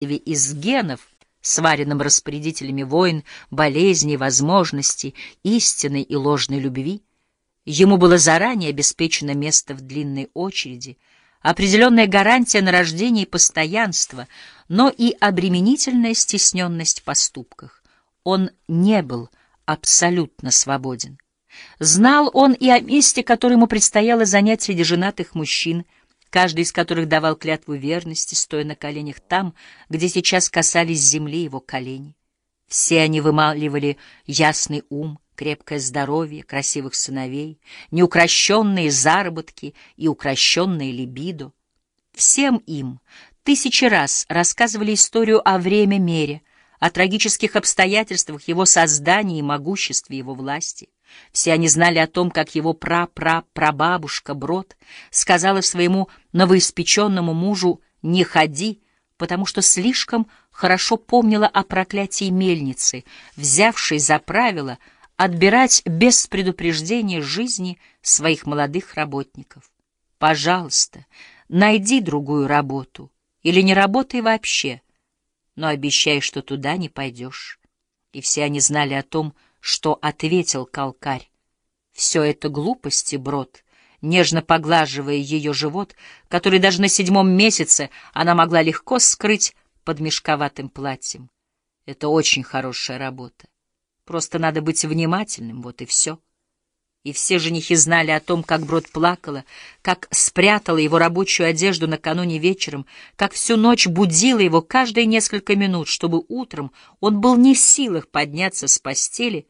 из генов, сваренным распорядителями войн, болезней, возможностей, истинной и ложной любви. Ему было заранее обеспечено место в длинной очереди, определенная гарантия на рождение и постоянство, но и обременительная стесненность в поступках. Он не был абсолютно свободен. Знал он и о месте, которое ему предстояло занять среди женатых мужчин — каждый из которых давал клятву верности, стоя на коленях там, где сейчас касались земли его колени. Все они вымаливали ясный ум, крепкое здоровье, красивых сыновей, неукрощенные заработки и укращенные либидо. Всем им тысячи раз рассказывали историю о время-мере, о трагических обстоятельствах его создания и могуществе его власти. Все они знали о том, как его пра-пра-прабабушка Брод сказала своему новоиспеченному мужу «не ходи», потому что слишком хорошо помнила о проклятии мельницы, взявшей за правило отбирать без предупреждения жизни своих молодых работников. «Пожалуйста, найди другую работу или не работай вообще, но обещай, что туда не пойдешь». И все они знали о том, что что ответил Калкарь. Все это глупости, брод, нежно поглаживая ее живот, который даже на седьмом месяце она могла легко скрыть под мешковатым платьем. Это очень хорошая работа. Просто надо быть внимательным, вот и все. И все женихи знали о том, как Брод плакала, как спрятала его рабочую одежду накануне вечером, как всю ночь будила его каждые несколько минут, чтобы утром он был не в силах подняться с постели,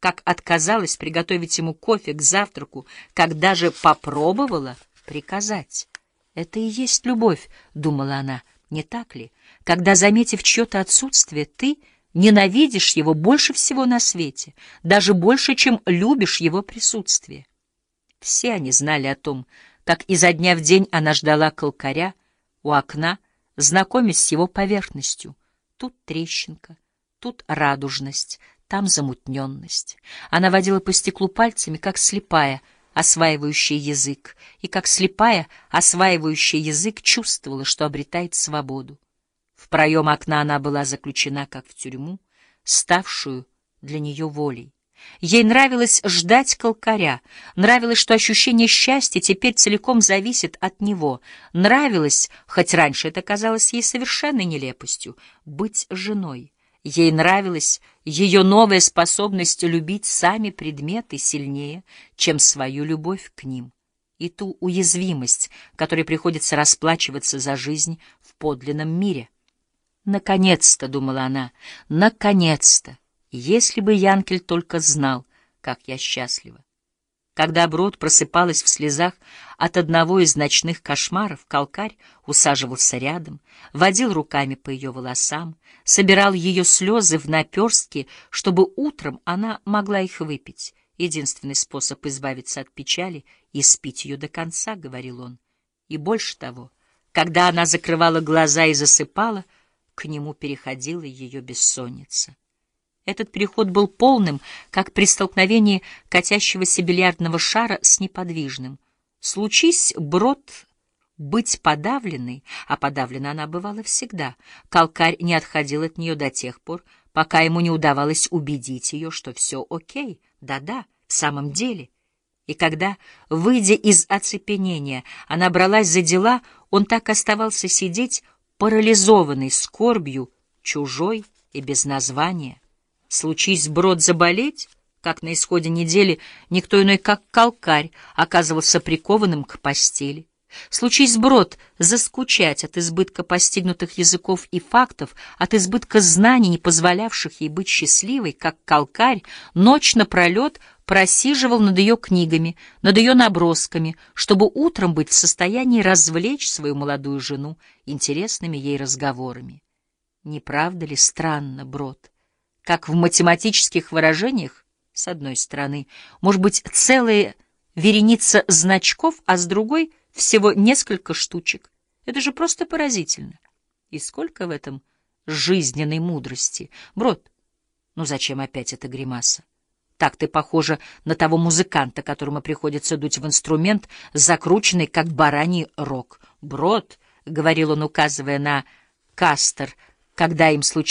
как отказалась приготовить ему кофе к завтраку, как даже попробовала приказать. «Это и есть любовь», — думала она, — «не так ли? Когда, заметив чье-то отсутствие, ты ненавидишь его больше всего на свете, даже больше, чем любишь его присутствие». Все они знали о том, как изо дня в день она ждала колкаря у окна, знакомясь с его поверхностью. Тут трещинка, тут радужность, там замутненность. Она водила по стеклу пальцами, как слепая, осваивающая язык, и как слепая, осваивающая язык, чувствовала, что обретает свободу. В проем окна она была заключена, как в тюрьму, ставшую для нее волей. Ей нравилось ждать колкаря, нравилось, что ощущение счастья теперь целиком зависит от него, нравилось, хоть раньше это казалось ей совершенной нелепостью, быть женой. Ей нравилась ее новая способность любить сами предметы сильнее, чем свою любовь к ним, и ту уязвимость, которой приходится расплачиваться за жизнь в подлинном мире. «Наконец-то», — думала она, — «наконец-то! Если бы Янкель только знал, как я счастлива!» Когда Брод просыпалась в слезах от одного из ночных кошмаров, Калкарь усаживался рядом, водил руками по ее волосам, собирал ее слезы в наперстки, чтобы утром она могла их выпить. Единственный способ избавиться от печали — и спить ее до конца, — говорил он. И больше того, когда она закрывала глаза и засыпала, к нему переходила ее бессонница. Этот переход был полным, как при столкновении катящегося бильярдного шара с неподвижным. Случись брод быть подавленной, а подавлена она бывала всегда, Калкарь не отходил от нее до тех пор, пока ему не удавалось убедить ее, что все окей, да-да, в самом деле. И когда, выйдя из оцепенения, она бралась за дела, он так оставался сидеть, парализованный скорбью, чужой и без названия. Случись брод заболеть, как на исходе недели никто иной, как калкарь, оказывался прикованным к постели. Случись брод заскучать от избытка постигнутых языков и фактов, от избытка знаний, не позволявших ей быть счастливой, как калкарь, ночь напролет просиживал над ее книгами, над ее набросками, чтобы утром быть в состоянии развлечь свою молодую жену интересными ей разговорами. Не правда ли странно, брод? Как в математических выражениях, с одной стороны, может быть целая вереница значков, а с другой — всего несколько штучек. Это же просто поразительно. И сколько в этом жизненной мудрости. Брод, ну зачем опять эта гримаса? Так ты похожа на того музыканта, которому приходится дуть в инструмент, закрученный, как бараний рог. Брод, — говорил он, указывая на Кастер, когда им случилось